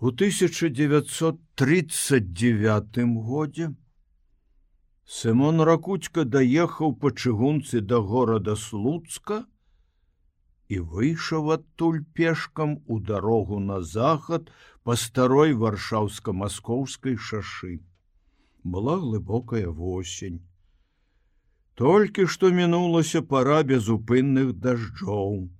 У 1939 годзе Сымон Ракуцька даехаў па чыгунцы да горада Слуцка і выйшаў адтуль пешкам у дарогу на захад па старой варшаўска-маскоўскай шашы. Была глыбокая восень. Толькі што мінулася пара безупынных дажджоў.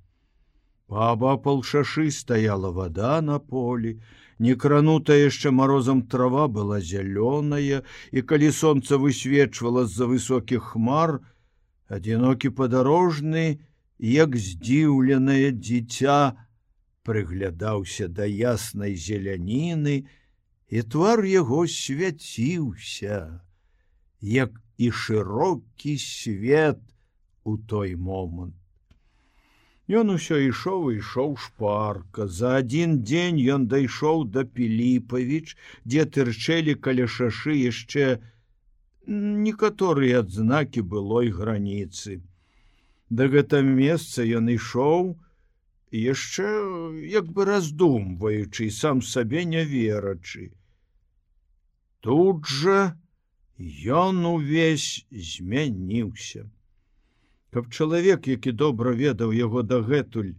Паабапал шашы стаяла вода на полі, некранутая яшчэ морозам трава была зялёная, і калі сонца высвечвала з-за высокіх хмар, адзінокі падарожны, як здзіўленае дзіця, прыглядаўся да яснай зеляніны, і твар яго свяціўся, як і шырокі свет у той момант. Ён усё ішоў і ішоў шпарка. За адзін дзень ён дайшоў да Піліпавіч, дзе тырчэлі каля шашы яшчэ некаторыя адзнакі былой граніцы. Да гэта месца ён ішоў, яшчэ як бы раздумваючы сам сабе не верачы. Тут жа ён увесь змяніўся каб чалавек які добра ведаў яго дагэтуль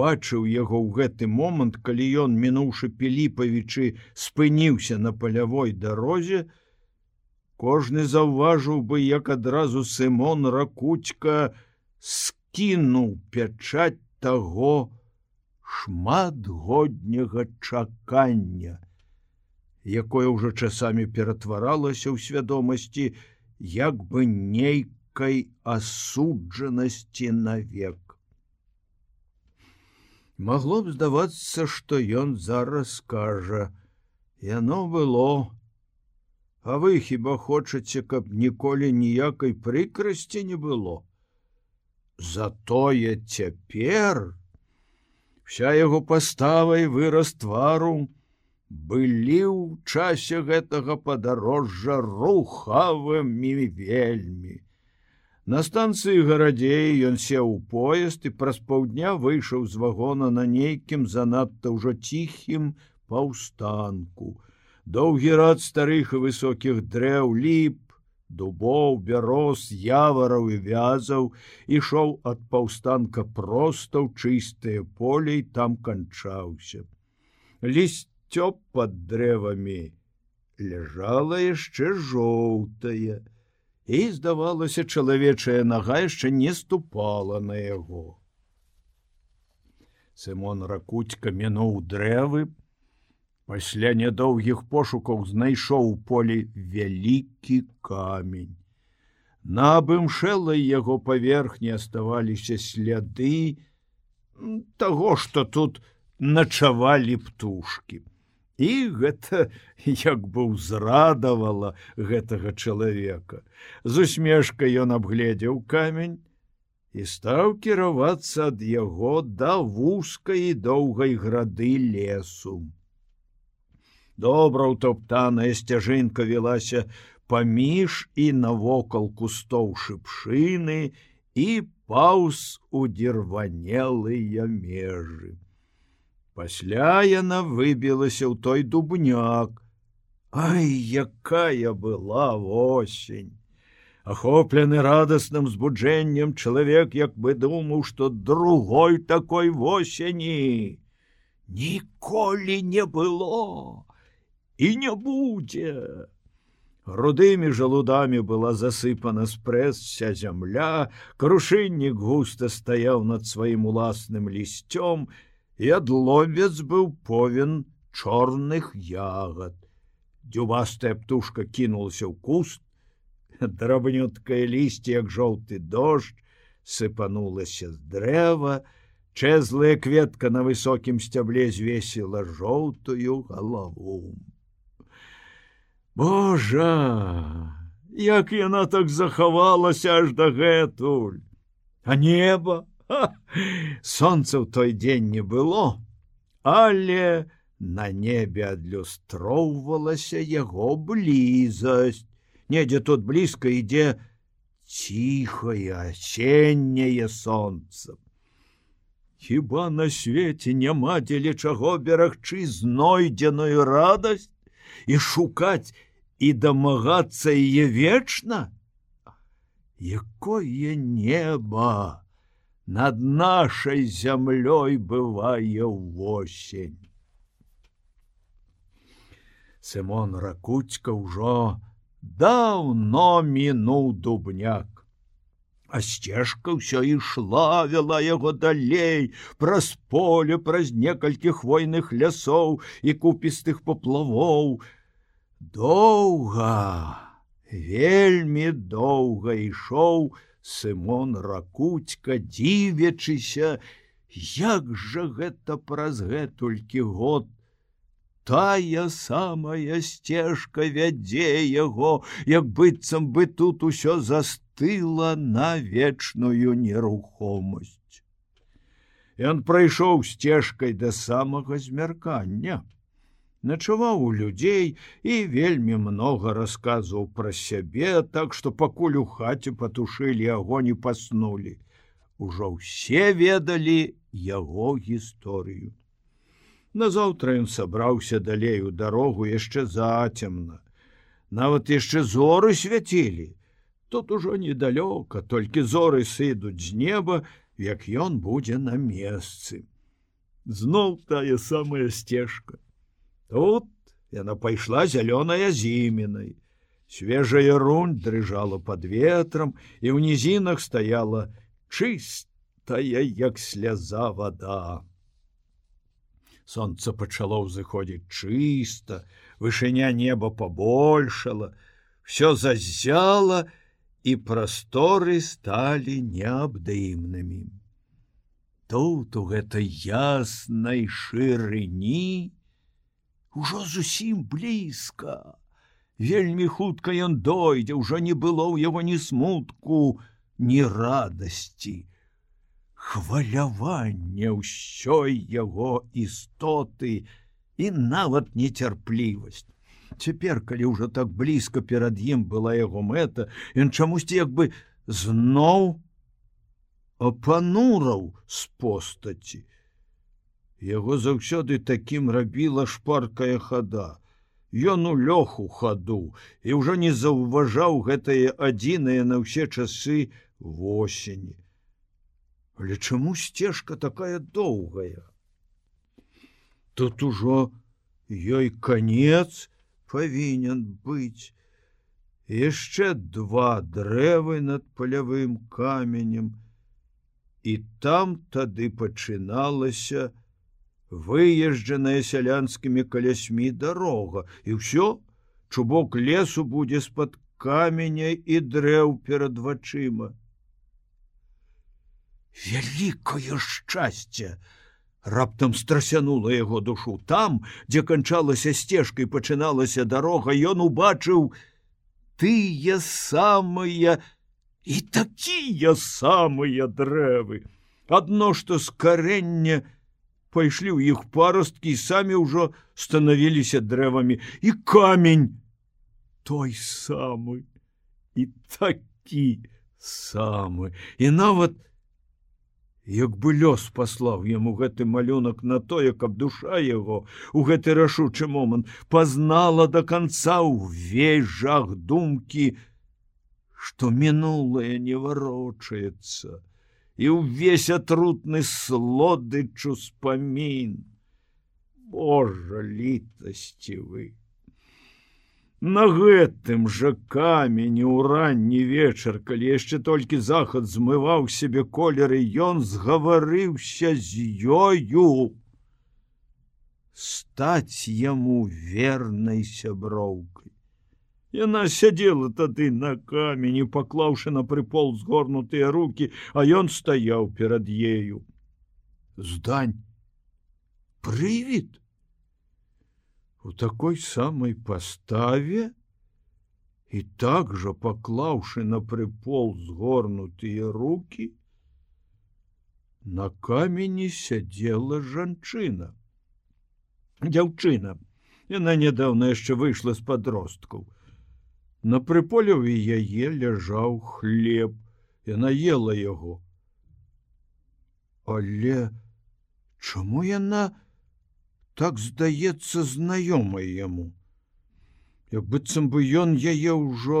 бачыў яго ў гэты момант калі ён мінуўшы піліпавічы спыніўся на палявой дарозе кожны заўважыў бы як адразу сымон ракуцька скінуў пячаць таго шматгодняга чакання якое ўжо часамі ператваралася ў свядомасці як бы нейка лёгкай асуджанасці навек. Магло б здавацца, што ён зараз скажа: Яно было. А вы хіба хочаце, каб ніколі ніякай прыкрасці не было. Затое цяпер вся яго пастава і выраз твару былі ў часе гэтага падарожжа рухавымі вельмі. На станцыі гарадзей ён сеў у поезд і праз паўдня выйшаў з вагона на нейкім занадта ўжо ціхім паўстанку. Доўгі рад старых і высокіх дрэў ліп, дубоў, бяроз, явараў і вязаў ішоў ад паўстанка проста ў чыстыя полей там канчаўся. Лісцё пад дрэвамі ляжала яшчэ жоўтае, і здавалася чалавечая нага яшчэ не ступала на яго. Сымон ракуцька мінуў дрэвы, пасля нядоўгіх пошукаў знайшоў у полі вялікі камень. На абымшэлай яго паверхні аставаліся сляды таго, што тут начавалі птушкі і гэта як бы ўзрадавала гэтага чалавека. З усмешкай ён абгледзеў камень і стаў кіравацца ад яго да вузкай і доўгай грады лесу. Добра ўтоптаная сцяжынка велася паміж і навокал кустоў шыпшыны і паўз удзірванелыя межы. Пасля яна выбілася ў той дубняк. Ай, якая была восень! Ахоплены радасным збуджэннем чалавек як бы думаў, што другой такой восені ніколі не было і не будзе. Рудымі жалудамі была засыпана спрэсся зямля, крушыннік густа стаяў над сваім уласным лісцём, і адловец быў повен чорных ягод. Дзюбастая птушка кінулася ў куст, драбнюткае лісце, як жоўты дождж, сыпанулася з дрэва, чэзлая кветка на высокім сцябле звесіла жоўтую галаву. Божа, як яна так захавалася аж дагэтуль, А неба, Сонца ў той дзень не было, але на небе адлюстроўвалася яго блізасць. Недзе тут блізка ідзе ціхае асенняе сонца. Хіба на свеце няма дзеля чаго берагчы знойдзеную радасць і шукаць і дамагацца яе вечна? Якое неба над нашай зямлёй бывае восень. Сымон ракуцька ўжо даўно мінуў дубняк. А сцежка ўсё ішла вяла яго далей праз поле праз некалькі хвойных лясоў і купістых поплавоў. Доўга, вельмі доўга ішоў Сымон ракуцька дзівячыся, як жа гэта праз гэтулькі год тая самая сцежка вядзе яго, як быццам бы тут усё застыла на вечную нерухомасць. Ён прайшоў сцежкай да самага змяркання. Начаваў у людзей і вельмі многа расказваў пра сябе, так што пакуль у хаце патушылі агонь і паснулі. Ужо ўсе ведалі яго гісторыю. Назаўтра ён сабраўся далей у дарогу яшчэ зацемна. Нават яшчэ зоры свяцілі. Тут ужо недалёка, толькі зоры сыдуць з неба, як ён будзе на месцы. Зноў тая самая сцежка. Тут яна пайшла зялёная зімінай. Свежая рунь дрыжала под ветрам, і ў нізінах стаяла чыстая, як сляза вода. Сонца пачало ўзыходзіць чыста, вышыня неба побольшала, все зазяла і прасторы сталі неабдымнымі. Тут у гэтай яснай шырыні ужо зусім блізка. Вельмі хутка ён дойдзе, ўжо не было ў яго ні смутку, ні радасці хваляванне ўсёй яго істоты і нават нецярплівасць. Цяпер, калі ўжо так блізка перад ім была яго мэта, ён чамусьці як бы зноў апанураў з постаці. Яго заўсёды такім рабіла шпаркая хада. Ён у лёху хаду і ўжо не заўважаў гэтае адзінае на ўсе часы восені. Але чаму сцежка такая доўгая? Тут ужо ёй конец павінен быць. Яшчэ два дрэвы над палявым каменем, і там тады пачыналася выезджаная сялянскімі калясьмі дарога, і ўсё чубок лесу будзе з-пад каменя і дрэў перад вачыма вялікое шчасце! Раптам страсянула яго душу. Там дзе канчалася сцежкай пачыналася дарога ён убачыў тыя самыя і такія самыя дрэвы. Адно што з карэння пайшлі ў іх парасткі самі ўжо станавіліся дрэвамі і камень той самы і такі самы і нават Як бы лёс паслаў яму гэты малюнак на тое, каб душа яго у гэты рашучы момант пазнала до конца ўвесь жах думкі, што мінулае не варочаецца і ўвесь атрутны слодычу спамін. Божа літасці вы! На гэтым жа камені ў ранні вечар, калі яшчэ толькі захад змываў сябе колеры, ён згаварыўся з ёю стаць яму вернай сяброўкай. Яна сядзела тады на камені, паклаўшы на прыпол згорнутыя руки, а ён стаяў перад ею. Здань прывід у такой самой поставе і так жа паклаўшы на прыпол згорнутыя руки на камені сядзела жанчына дзяўчына яна нядаўна яшчэ выйшла з подросткаў на прыполеве яе ляжаў хлеб яна ела яго але Чаму яна так здаецца знаёмай яму? Як быццам бы ён яе ўжо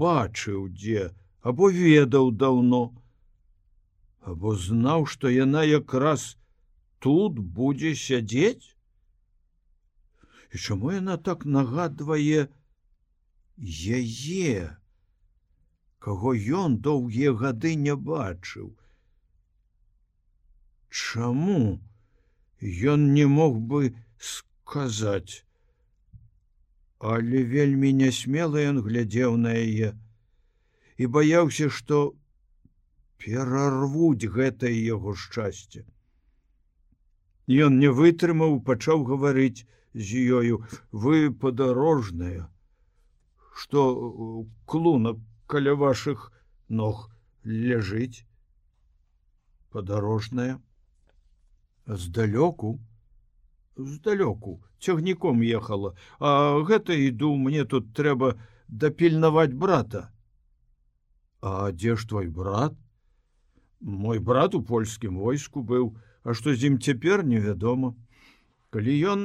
бачыў дзе або ведаў даўно, або знаў, што яна якраз тут будзе сядзець. І чаму яна так нагадвае яе, каго ён доўгія гады не бачыў. Чаму ён не мог бы сказаць, але вельмі нясмела ён глядзеў на яе і баяўся, што перарвуць гэтае яго шчасце. Ён не вытрымаў, пачаў гаварыць з ёю: вы падарожная, што клунак каля вашых ног ляжыць падарожная здалёку здалёку цягніком ехала. А гэта іду мне тут трэба дапільнаваць брата. А дзе ж твой брат? Мой брат у польскім войску быў. А што з ім цяпер невядома. Калі ён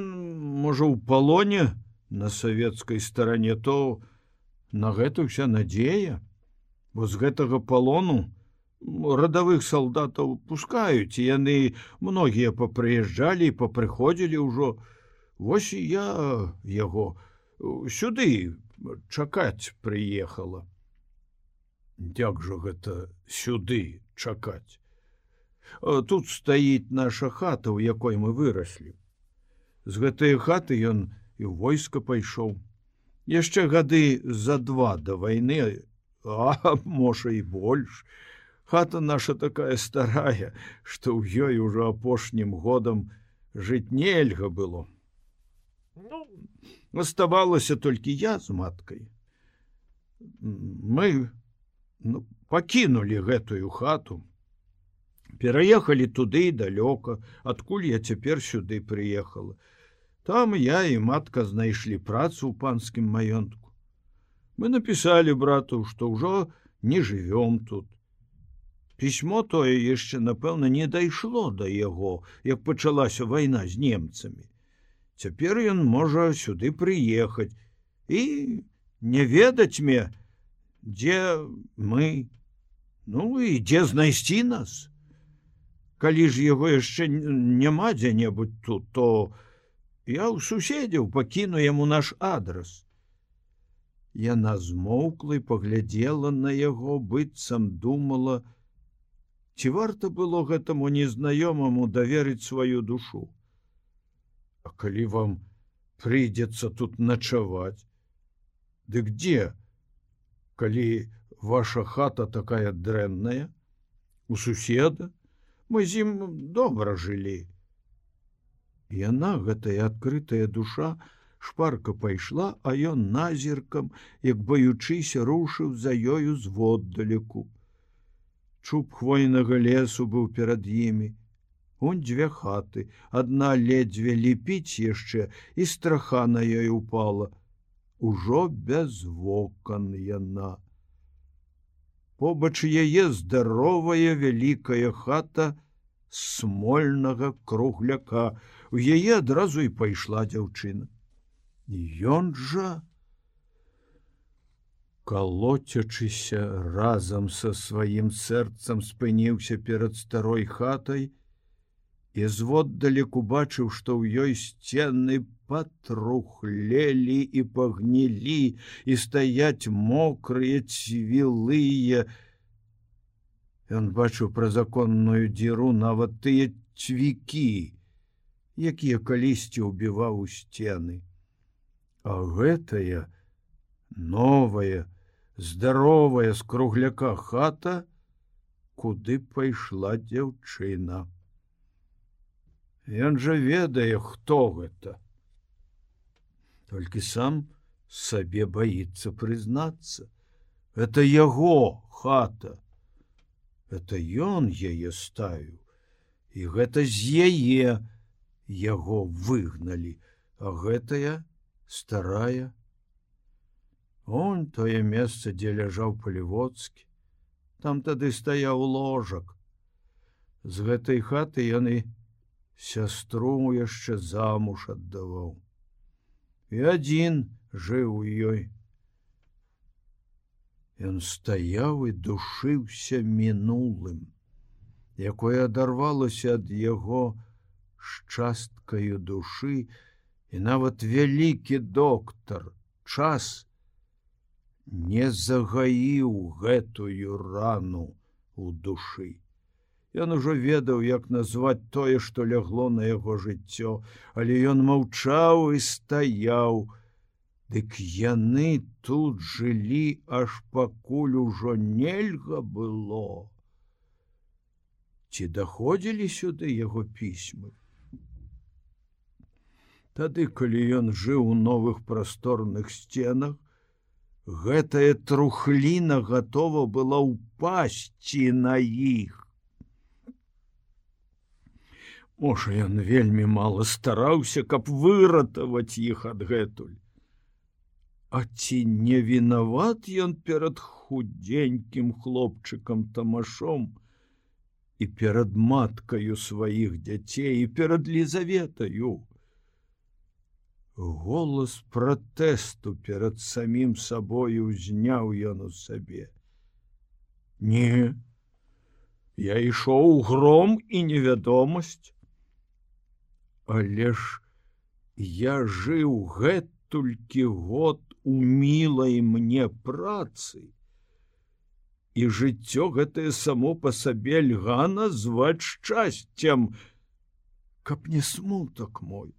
можа ў палоне на савецкай старане то на гэта ўся надзея бо з гэтага палону радавых салдатаў пускаюць яны многія папрыязджалі і папрыходзілі ўжо Вось і я яго сюды чакаць прыехала. Як жа гэта сюды чакаць. Тут стаіць наша хата, у якой мы выраслі. З гэтай хаты ён і войска пайшоў. Яшчэ гады за два да вайны, а можа і больш. Хата наша такая старая, што ў ёй ужо апошнім годам жыць нельга было. Ну, оставалася толькі я з маткай. Мы ну, пакінулі гэтую хату, пераехалі туды далёка, адкуль я цяпер сюды прыехала. Там я і матка знайшлі працу ў панскім маёнтку. Мы напісалі брату, што ўжо не жывём тут. Пісьмо тое яшчэ, напэўна, не дайшло да яго, як пачалася вайна з немцамі. Цяпер ён можа сюды прыехаць і не ведаць мне, дзе мы, ну і дзе знайсці нас. Калі ж яго яшчэ няма дзе-небудзь тут, то я ў суседзяў пакіну яму наш адрас. Яна змоўкла і паглядзела на яго, быццам думала, ці варта было гэтаму незнаёмаму даверыць сваю душу. А калі вам прыйдзецца тут начаваць, Дык где, калі ваша хата такая дрэнная, у суседа, мы з ім добра жылі. Яна гэтая адкрытая душа шпарка пайшла, а ён назіркам, як баючыся рушыў за ёю зводдалеку. Чуб хвойнага лесу быў перад імі, Унь дзве хаты, адна ледзьве ліпіць яшчэ і страха на ёй упала. Ужо без вокон яна. Побач яе здаровая вялікая хата смольнага кругляка. У яе адразу і пайшла дзяўчына. Ён жа, калоцячыся разам са сваім сэрцам спыніўся перад старой хатай, і зводдалек убачыў, што ў ёй сцены патрухлелі і пагнілі і стаяць мокрыя цвілыя. Ён бачыў пра законную дзіру нават тыя цвікі, якія калісьці ўбіваў у сцены. А гэтая новая, здаровая з кругляка хата, куды пайшла дзяўчына. Ён жа ведае, хто гэта. Толькі сам сабе баіцца прызнацца. Это яго хата. Это ён яе ставіў. І гэта з яе яго выгналі, а гэтая старая. Он тое месца, дзе ляжаў паліводскі, там тады стаяў ложак. З гэтай хаты яны сястру яшчэ замуж аддаваў. І адзін жыў у ёй. Ён стаяў і душыўся мінулым, якое адарвалася ад яго з часткаю душы, і нават вялікі доктар час не загаіў гэтую рану у душы. Ён ужо ведаў, як назваць тое, што лягло на яго жыццё, але ён маўчаў і стаяў. Дык яны тут жылі, аж пакуль ужо нельга было. Ці даходзілі сюды яго пісьмы? Тады, калі ён жыў у новых прасторных сценах, гэтая трухліна готова была ўпасці на іх. Можа, ён вельмі мала стараўся, каб выратаваць іх адгэтуль. А ці не вінават ён перад худзенькім хлопчыкам тамашом і перад маткаю сваіх дзяцей і перад лізаветаю голас пратэсту перад самім сабою узняў ён у сабе. Не, я ішоў гром і невядомасць, Але ж я жыў гэтулькі год у мілай мне працы. І жыццё гэтае само па сабе льга назваць шчасцем, каб не смутак мой.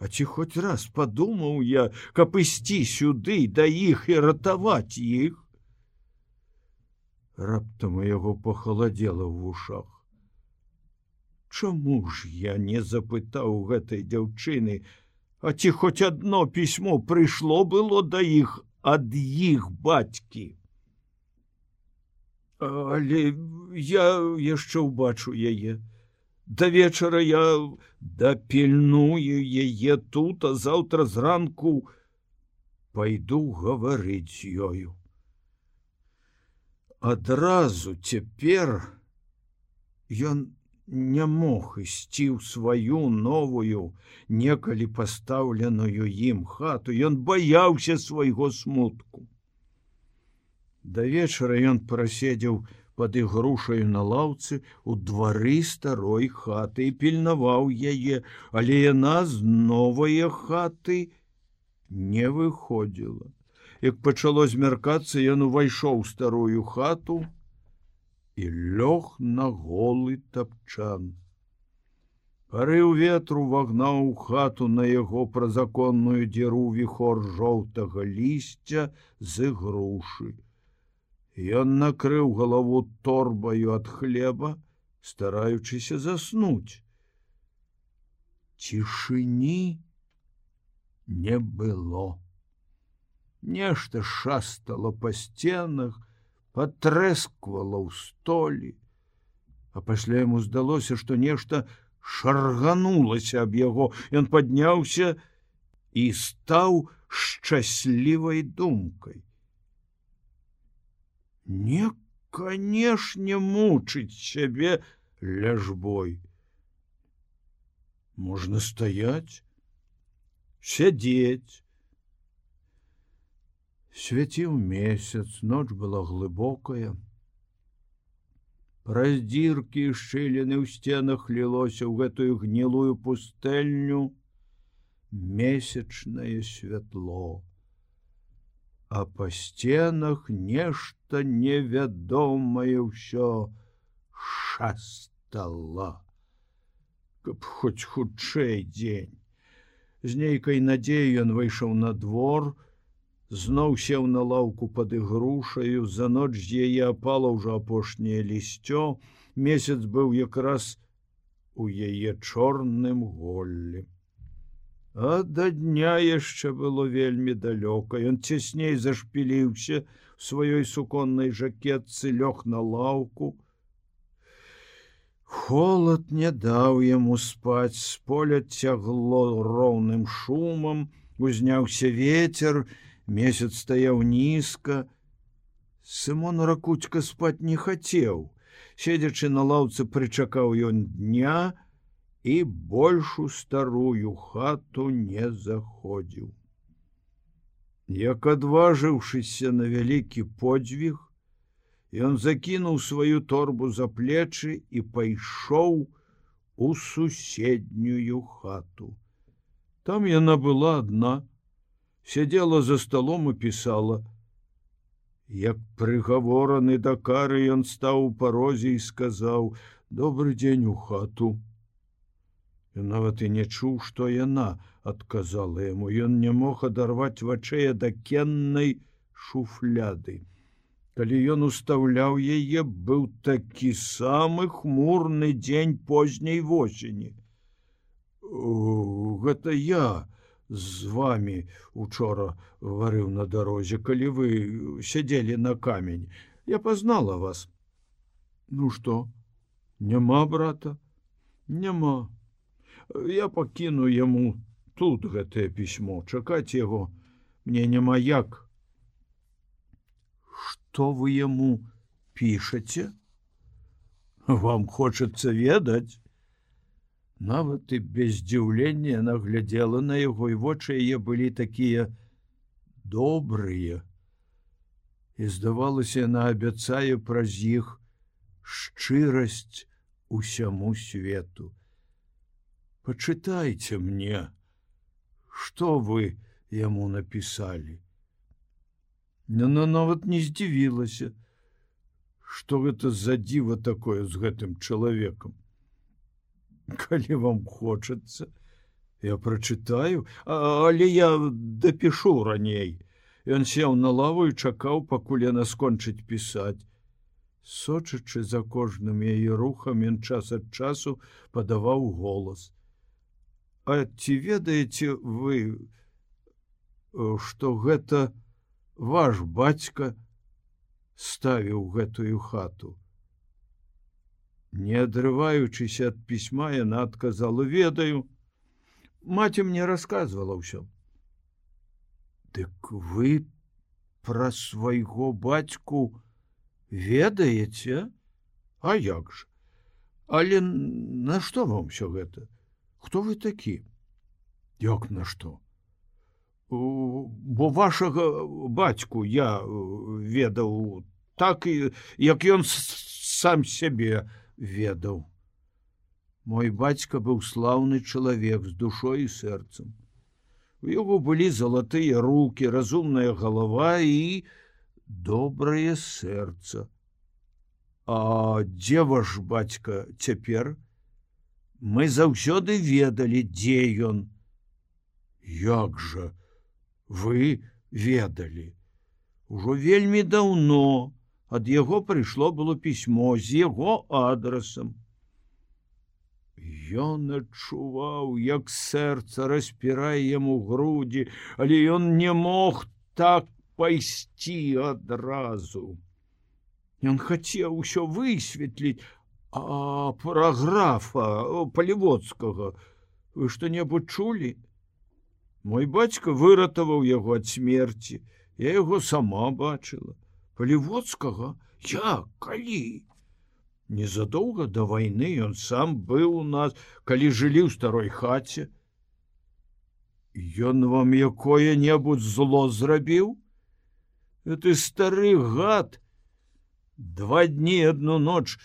А ці хоць раз падумаў я, каб ісці сюды да іх і ратаваць іх. Раптам яго пахаладзела ў вушах. Чаму ж я не запытаў гэтай дзяўчыны, А ці хоць адно пісьмо прыйшло было да іх ад іх бацькі. Але я яшчэ ўбачу яе. Да вечара я дапільную яе тут, а заўтра зранку пайду гаварыць ёю. Адразу цяпер ён не мог ісці ў сваю новую, некалі пастаўленую ім хату, Ён баяўся свайго смутку. Да вечара ён праседзеў, под ігрушаю на лаўцы у двары старой хаты і пільнаваў яе, але яна з новыя хаты не выходзіла. Як пачало змяркацца, ён увайшоў старую хату і лёг на голы тапчан. Парыў ветру вагнаў хату на яго празаконную дзіру віхор жоўтага лісця з грушы. Ён накрыў галаву торбаю ад хлеба, стараючыся заснуць. Цішыні не было. Нешта шастала па сценах, патрэсквала ў столі, А пасля яму здалося, што нешта шарганулася аб яго, Ён падняўся і стаў шчаслівай думкай не канешне мучыць сябе ляжбой можна стаять сядзець свяціў месяц ноч была глыбокая праз дзіркі шчыліны ў сценах лілося ў гэтую гнілую пустэльню месячнае святло а па сценах нешта невядомае ўсё шастала каб хоць хутчэй дзень з нейкай надзею ён выйшаў на двор зноў сеў на лаўку пад ігрушаю за ноч з яе апала ўжо апошняе лісцё месяц быў якраз у яе чорным голлем А да дня яшчэ было вельмі далёка. Ён цясней зашпіліўся сваёй суконнай жакетцы лёг на лаўку. Холод не даў яму спаць, з поля цягло роўным шумам, узняўся ветер, месяц стаяў нізка. Сымон ракуцька спаць не хацеў. Седзячы на лаўцы прычакаў ён дня, і большую старую хату не заходзіў. Як адважыўшыся на вялікі подзвіг, ён закінуў сваю торбу за плечы і пайшоў у суседнюю хату. Там яна была адна, сядзела за сталом і пісала: Як прыгавораны да кары ён стаў у парозе і сказаў: добрый дзень у хату. І нават і не чуў, што яна адказала яму, ён не мог адарваць вачэй ад акеннай шуфляды. Калі ён устаўляў яе, быў такі самы хмурны дзень позняй восені. Гэта я з вами учора варыў на дарозе, калі вы сядзелі на камень, я пазнала вас. Ну што, няма брата, няма я пакіну яму тут гэтае пісьмо чакаць яго мне няма як. Что вы яму пішаце? Вам хочацца ведаць? Нават і без здзіўлення наглядзела на яго і вочы яе былі такія добрыя. І здавалася яна абяцае праз іх шчырасць усяму свету. Почытайте мне что вы яму написали? Но нават не здзівілася что гэта за дзіва такое з гэтым чалавекам калі вам хочацца я прочытаю але я дапішу раней. Ён сеў на лаву і чакаў пакуль яна скончыць пісаць. Сочачы за кожным яе рухам ён час ад часу падаваў голас А ці ведаеце вы, што гэта ваш бацька ставіў гэтую хату. Не адрываючыся ад пісьма яна адказала ведаю, маці мне рассказывала ўсё. Дык вы пра свайго бацьку ведаеце, А як ж? Але нашто вам усё гэта? Хто вы такі як на што бо вашага бацьку я ведаў так і як ён сам сябе ведаў. Мой бацька быў слаўны чалавек з душой і сэрцам. У яго былі залатыя руки разумная галава і добрае сэрца. А дзе ваш бацька цяпер мы заўсёды ведалі дзе ён. Як жа? Вы ведалі. Ужо вельмі даўно ад яго прыйшло было пісьмо з яго адрасам. Ён адчуваў як сэрца распірае яму грудзі але ён не мог так пайсці адразу. Ён хацеў усё высветліць А параграфа паліводскага вы што-небудзь чулі? Мой бацька выратаваў яго ад смерці, я яго сама бачыла. Паліводскага я калі? Незадоўга да вайны ён сам быў у нас, калі жылі ў старой хаце. Ён вам якое-небудзь зло зрабіў? ты стары гад, два дні одну ноч,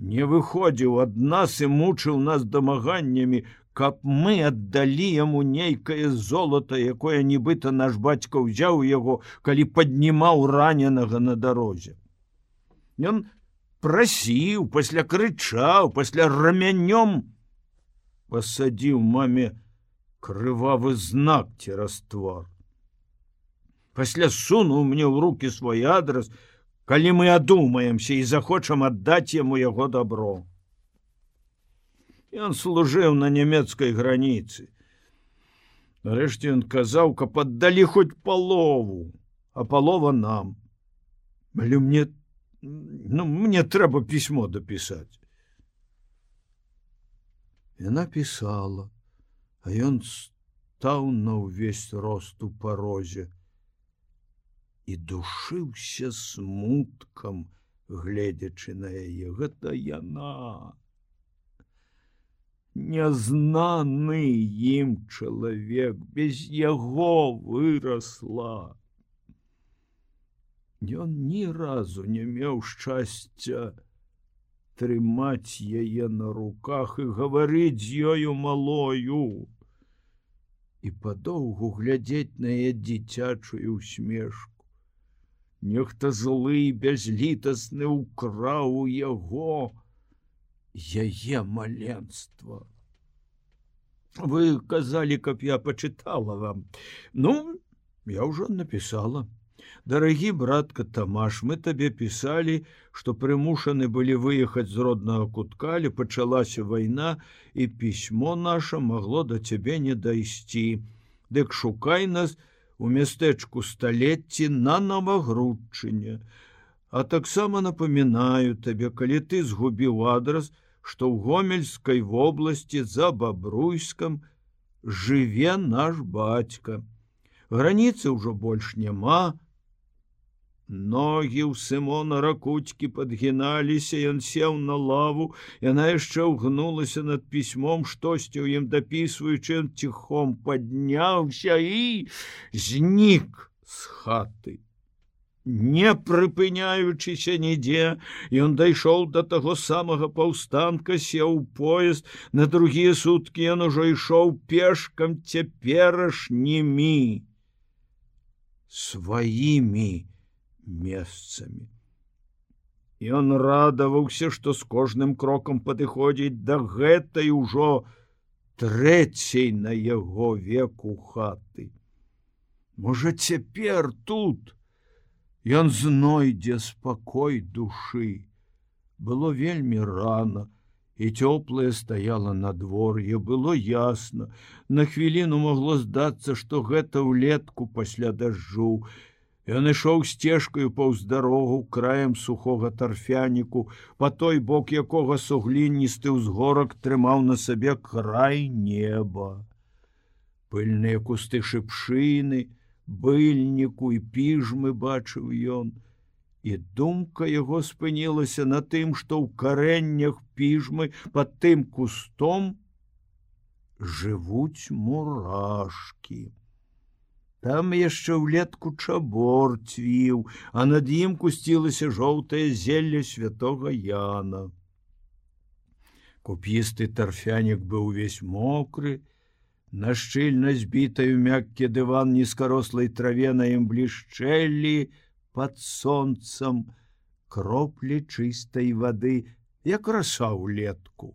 не выходзіў ад нас і мучыў нас дамаганнямі, каб мы аддалі яму нейкае золата, якое нібыта наш бацька ўзяў яго, калі паднімаў раненага на дарозе. Ён прасіў, пасля крычаў, пасля рамянём пасадзіў маме крывавы знак цераз твар. Пасля сунуў мне ў руки свой адрас, калі мы адумаемся і захочам аддаць яму яго добро. Ён служыў на нямецкай граніцы. Нарэшце ён казаў, каб аддалі хоць палову, а палова нам. Але мне ну, мне трэба пісьмо дапісаць. Яна пісала, а ён стаў на ўвесь рост у парозе і душыўся смуткам, гледзячы на яе гэта яна. нязнаны ім чалавек без яго вырасла. Ён ні разу не меў шчасця трымаць яе на руках і гаварыць з ёю малою і падоўгу глядзець на яе дзіцячую усмешку. Нехта злы бязлітасны ўкраў у яго яе маленства. Вы казалі, каб я пачытала вам. Ну, я ўжо напісала дарагі братка тамаш мы табе пісалі што прымушаны былі выехаць з роднага куткалі пачалася вайна і пісьмо наше магло да цябе не дайсці дык шукай нас у мястэчку сталетці на новагрудчыне а таксама напамінаю табе калі ты згубіў адрас што ў гомельскай вобласці за бабруйскам жыве наш бацька. Граніцы ўжо больш няма Ногі ў Сымона ракуцькі падгіналіся, ён сеў на лаву, яна яшчэ ўгнулася над пісьмом, штосьці ў ім дапісваючы ён ціхом падняўся і знік з хаты. Не прыпыняючыся нідзе, ён дайшоў да таго самага паўстанка, сеў у поезд, на другія суткі ён ужо ішоў пешкам цяперашнімі сваімі месцамі. Ён радаваўся, што з кожным крокам падыходзіць да гэтай ужо трэцяй на яго веку хаты. Можа, цяпер тут ён знойдзе спакой душы. Было вельмі рана, і цёплае стаяла надвор'е, было ясна. На хвіліну магло здацца, што гэта ўлетку пасля дажджу, Ён ішоў сцежкаю паўз дарогу краем сухога тарфяніку, па той бок якога сугліністы ўзгорак трымаў на сабе край неба. Пыльныя кусты шыпшыны, быльніку і піжмы бачыў ён. І думка яго спынілася на тым, што ў карэннях піжмы под тым кустом жывуць мурашкі. Там яшчэ ўлетку чабор цвіў, а над ім кусцілася жоўтае зелле святого Яна. Куп'істы тарфянік быў увесь мокры, На шчыльна збітаю мяккі дыван нізкарослай траве на ім блішчэлі под сонцам кроплі чыстай вады, як раса ўлетку.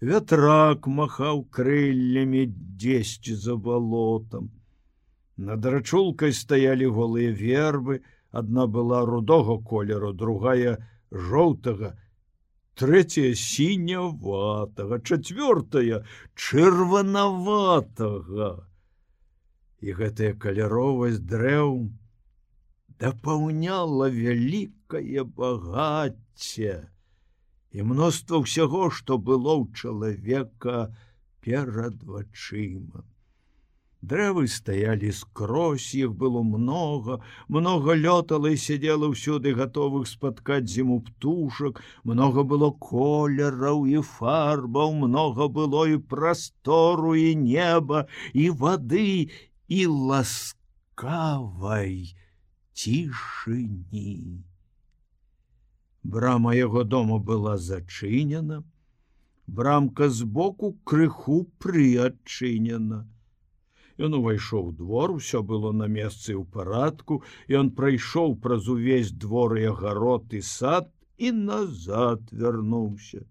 Вятрак махаў крыллямі дзесьці за балотам. Над рачулкай стаялі голыя вербы, адна была рудога колеру, другая жоўтага, третья сіняватага, чавёртая чырванаватага. І гэтая каляровасць дрэў дапаўняла вялікае багацце і мноства ўсяго, што было ў чалавека перад вачыма. Дрэвы стаялі скрозь іх было много, много лётала і сядзела ўсюды готовых спаткаць зіму птушак, много было колераў і фарбаў, много было і прастору і неба і воды і ласкавай цішыні. Брама яго дома была зачынена, брамка збоку крыху прыадчынена. Ён увайшоў двор, усё было на месцы ў парадку, і он прайшоў праз увесь двор і агарод і сад і назад вярнуўся.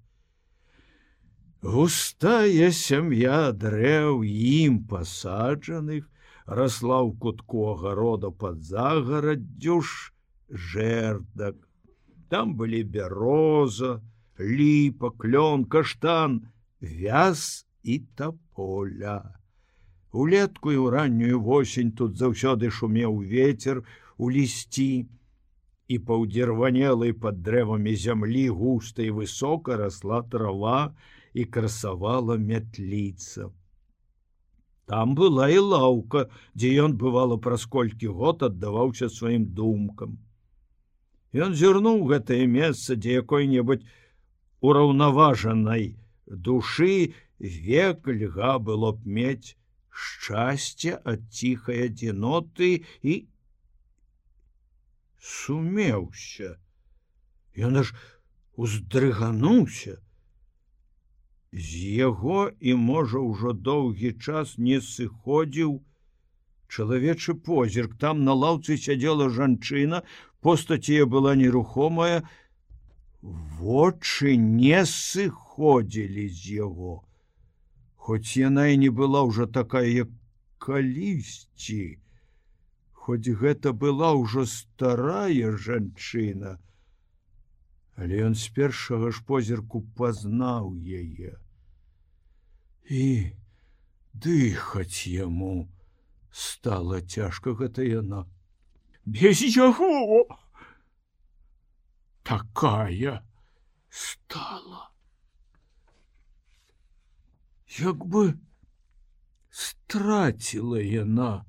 Густая сям'я дрэў ім пасаджаных, расла ў кутку агарода под загараддзюш жэрдак. Там былі бяроза, ліпа, клён, каштан, вяз і таполя. Улетку і ў раннюю восень тут заўсёды шумеў ветер у лісці і паўдзірванелай под дрэвамі зямлі густа і высока расла трава і красавала мятліца. Там была і лаўка, дзе ён бывала праз колькі год аддаваўся сваім думкам. Ён зірнуў гэтае месца, дзе якой-небудзь ураўнаважанай душы век льга было б мець шчасце ад ціхай адзіноты і сумеўся. Ён аж уздрыгануўся. З яго і можа ўжо доўгі час не сыходзіў чалавечы позірк там на лаўцы сядзела жанчына постація была нерухомая вочы не сыходзілі з яго хоць яна і не была ўжо такая як калісьці хоць гэта была ўжо старая жанчына. Але ён з першага ж позірку пазнаў яе. І дыхаць яму стала цяжка гэта яна. Без яго такая стала як бы страціла яна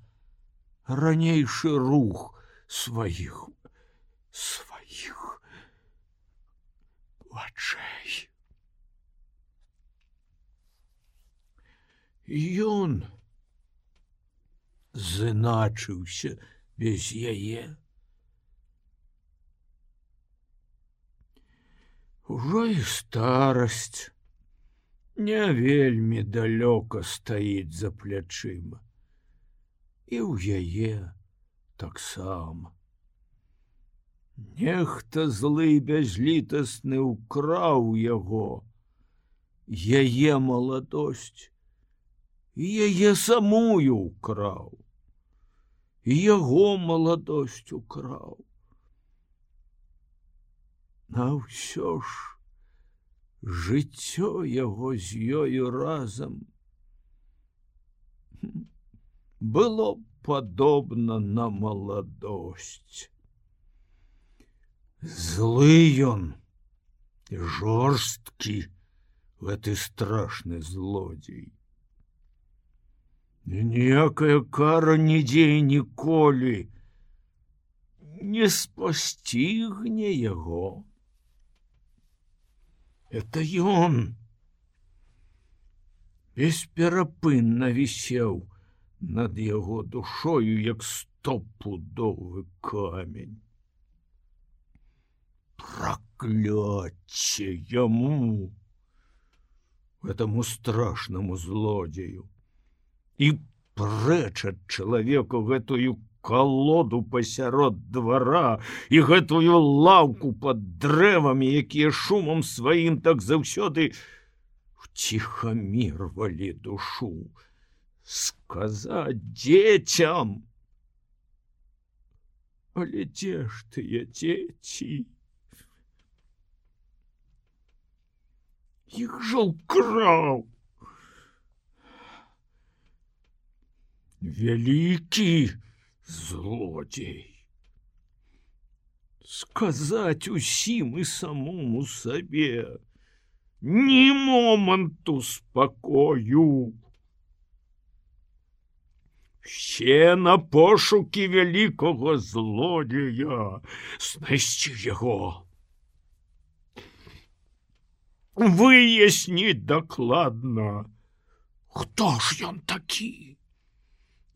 ранейшы рух сваіх сваіх вачэй. Ён зыначыўся без яе. Ужо і старасць не вельмі далёка стаіць за плячыма і ў яе таксама Нехта злы бязлітасны ўкраў яго, яе маладосць, яе самую ўкраў, яго маладосць украў. На ўсё ж жыццё яго з ёю разам. Было падобна на маладосць. Злы ён жорсткі гэты страшны злодзей. Ніякая кара нідзе ніколі не спасцігне яго это ён бесперапынна вісеў над яго душою як стопудовы камень. Проклятье ему этому страшному злодею! И прэч ад чалавеку гэтую колоду пасярод двара і гэтую лаўку под дрэвамі якія шумам сваім так заўсёды ціхамірвалі душу. Сказаць дзецям але дзе ж тыя дзеці? Іх жол краў вялікі злодзей сказаць усім і самому сабе ні моманту спакою все на пошукі вялікага злодзея знайсці яго выясніць дакладна хто ж ён такі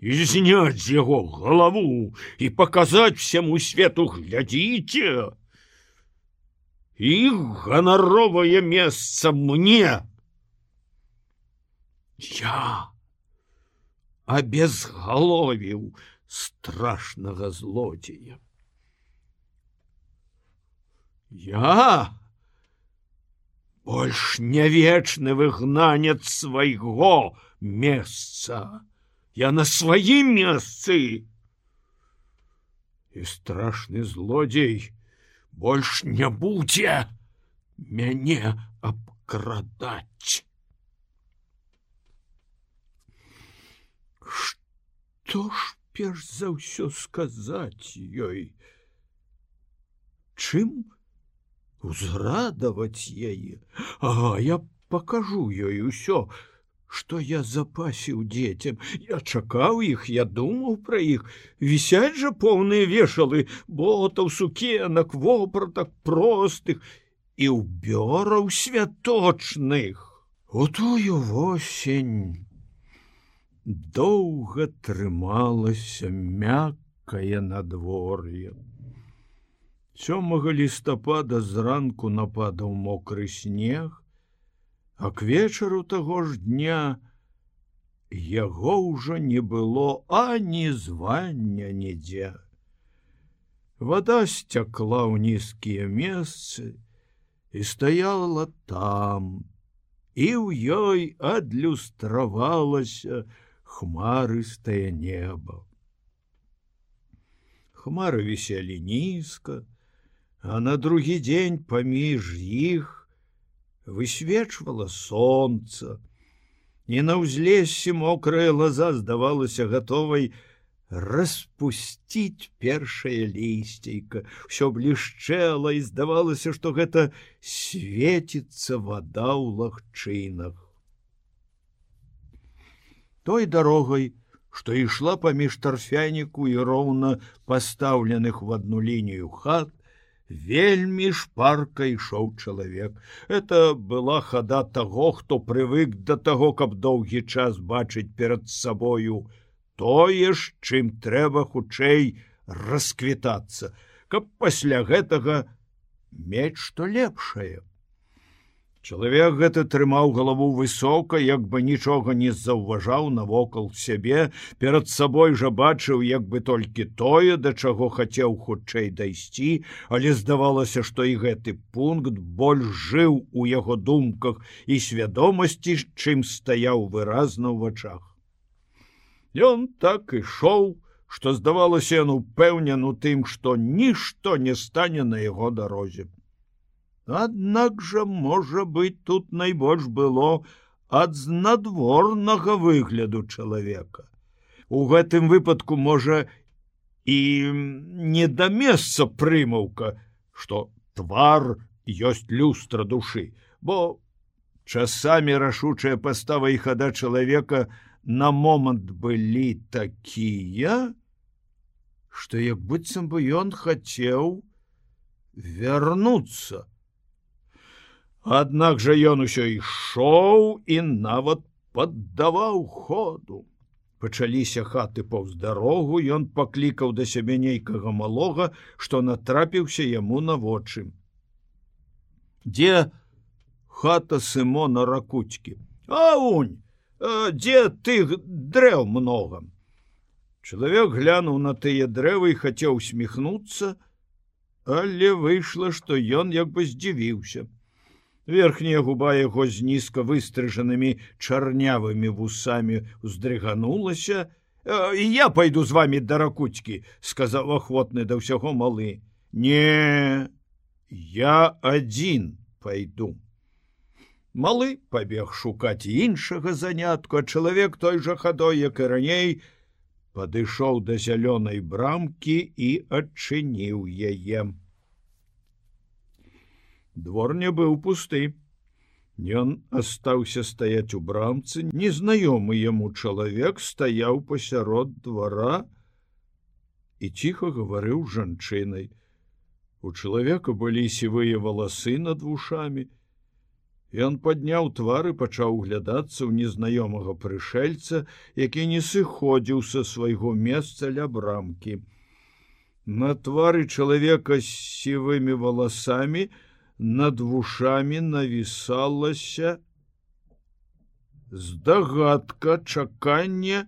зняць з яго галаву і паказаць всяму свету глядзіце іх ганаровае месца мне. Я абезгаловіў страшнага злодзея я больш не вечны выгнанец свайго месца я на сваім месцы. І страшны злодзей больш не будзе мяне абкрадаць что ж перш за ўсё сказаць ёй чым узрадаваць яе а я покажу ёй усё что я запасіў дзецям я чакаў іх я думаў пра іх вісяць жа поўныя вешалы ботаў сукенак вопратак простых і ўбёраў святочных. У тую восень доўга трымалася мяккае надвор'е. Сёмага лістапада зранку нападаў мокры снег, а к вечару таго ж дня яго ўжо не было ані звання нідзе. Вада сцякла ў нізкія месцы і стаяла там, і ў ёй адлюстравалася хмарыстае неба. Хмары віселі нізка, а на другі дзень паміж іх высвечвала сонца. І на ўзлесе мокрая лаза здавалася гатовай, распусціць першае лісцейка все блішчэла і здавалася што гэта свеціцца вода ў лагчынах той дарогай што ішла паміж тарфяніку і роўна пастаўленых в одну лінію хат вельмі шпарка ішоў чалавек. Это была хада таго хто прывык да таго каб доўгі час бачыць перад сабою тое ж чым трэба хутчэй расквітацца каб пасля гэтага мець што лепшае чалавек гэта трымаў галаву высока як бы нічога не заўважаў навокал сябе. Перад сабой жа бачыў як бы толькі тое да чаго хацеў хутчэй дайсці. Але здавалася што і гэты пункт больш жыў у яго думках і свядомасці чым стаяў выразна ў вачах. Ён так ішоў, што здавалася ён упэўнен у тым, што нішто не стане на яго дарозе. Аднак жа можа быць тут найбольш было ад знадворнага выгляду чалавека. У гэтым выпадку можа і не да месца прымаўка, што твар ёсць люстра душы, бо часамі рашучая пастава і хада чалавека, на момант былі такія, што як быццам бы ён хацеў вярнуцца. Аднак жа ён усё ішоў і нават паддаваў ходу. Пачаліся хаты паўз дарогу, ён паклікаў да сябе нейкага малога, што натрапіўся яму на вочы. Дзе хата Сымона ракуцькі. Аунь! дзе тых дрэў много чалавек глянуў на тыя дрэвы і хацеў усміхнуцца але выйшла што ён як бы здзівіўся верхняя губа яго з нізка выстрыжанымі чарнявымі вусамі уздрыганулася. І я пойду з вами да ракуцькі сказаў ахвотны да ўсяго малы. Не я адзін пойду Малы пабег шукаць іншага занятку, а чалавек той жа хадой, як і раней, падышоў да зялёнай брамкі і адчыніў яе. Двор не быў пусты. Ён астаўся стаяць у брамцы, незнаёмы яму чалавек стаяў пасярод двара і ціха гаварыў жанчынай. У чалавека былі сівыя валасы над вушамі, Ён падняў твары пачаў углядацца ў незнаёмага прышельца, які не сыходзіў са свайго месца ля брамкі. На твары чалавека з сівымі валасамі над вушамі навісалася здагадка чакання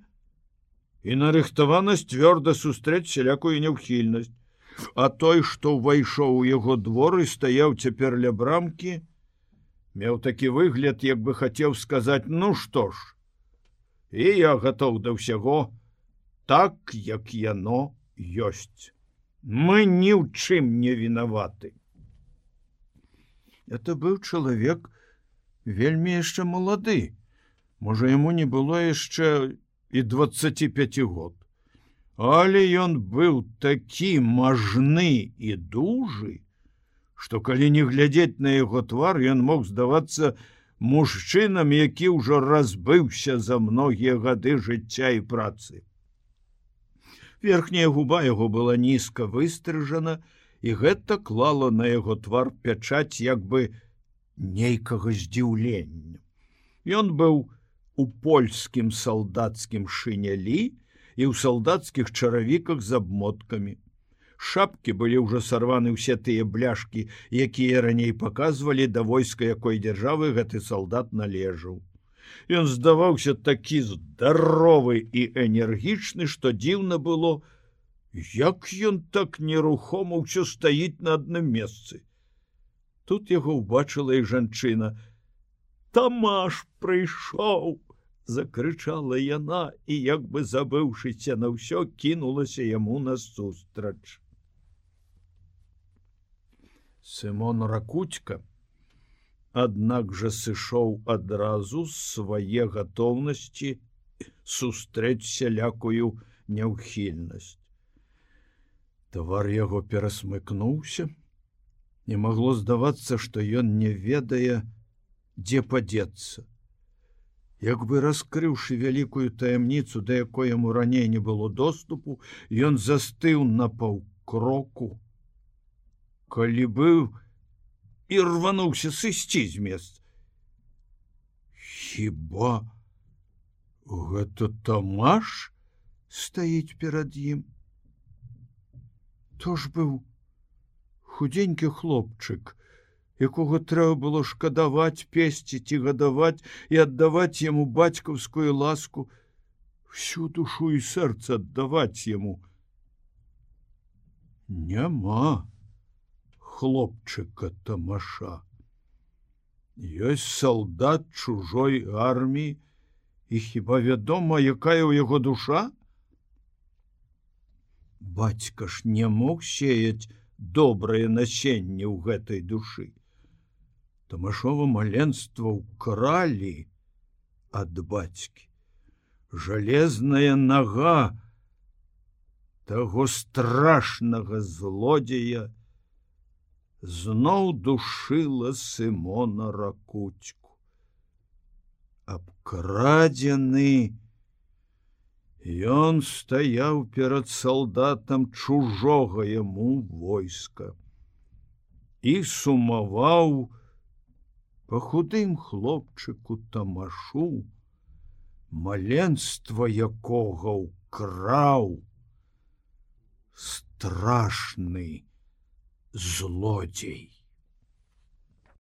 і нарыхтаванасць цвёрда сустрэць сялякую няўхільнасць, А той, што ўвайшоў у яго двор і стаяў цяпер ля брамкі, меў такі выгляд як бы хацеў сказаць ну што ж і я готов да ўсяго так як яно ёсць. Мы ні ў чым не вінаваты это быў чалавек вельмі яшчэ малады. Можа яму не было яшчэ і 25 год. Але ён быў такі мажны і дужы што калі не глядзець на яго твар ён мог здавацца мужчынам які ўжо разбыўся за многія гады жыцця і працы. Верхняя губа яго была нізка выстрыжана і гэта клала на яго твар пячаць як бы нейкага здзіўлення Ён быў у польскім салдацкім шынялі і ў салдацкіх чаравіках з абмоткамі. Шапкі былі ўжо сарваны ўсе тыя бляшкі, якія раней паказвалі да войска якой дзяржавы гэты салдат належаў. Ён здаваўся такі здаровы і энергічны, што дзіўна было, як ён так нерухома ўсё стаіць на адным месцы. Тут яго ўбачыла і жанчына. Тамаш прыйшоў, закрычала яна і як бы забыўшыся на ўсё кінулася яму насустрач. Сымон ракутька, аднак жа сышоў адразу з свае гатоўнасці сустрэць сялякую няўхільнасць. Твар яго перасмыкнуўся, не магло здавацца, што ён не ведае, дзе падзецца. Як бы раскрыўшы вялікую таямніцу, да якой яму раней не было доступу, ён застыў на паўкроку, калі быў і рвануўся сысці з мест хіба гэта тамаш стаіць перад ім то ж быў худенькі хлопчык якога трэба было шкадаваць песціць і гадаваць і аддаваць яму бацькаўскую ласку всю душу і сэрца аддаваць яму няма хлопчыка тамаша. Ёсць салдат чужой арміі і хіба вядома, якая ў яго душа? Бацька ж не мог сеяць добрае насенне ў гэтай душы. Тамашова маленства ўкралі ад бацькі. Жалезная нага таго страшнага злодзея, зноў душыла сымона ракучку абкрадзены ён стаяў перад салдатам чужога яму войска і сумаваў по худым хлопчыку тамашу маленства якога ўкраў страшны злодзей.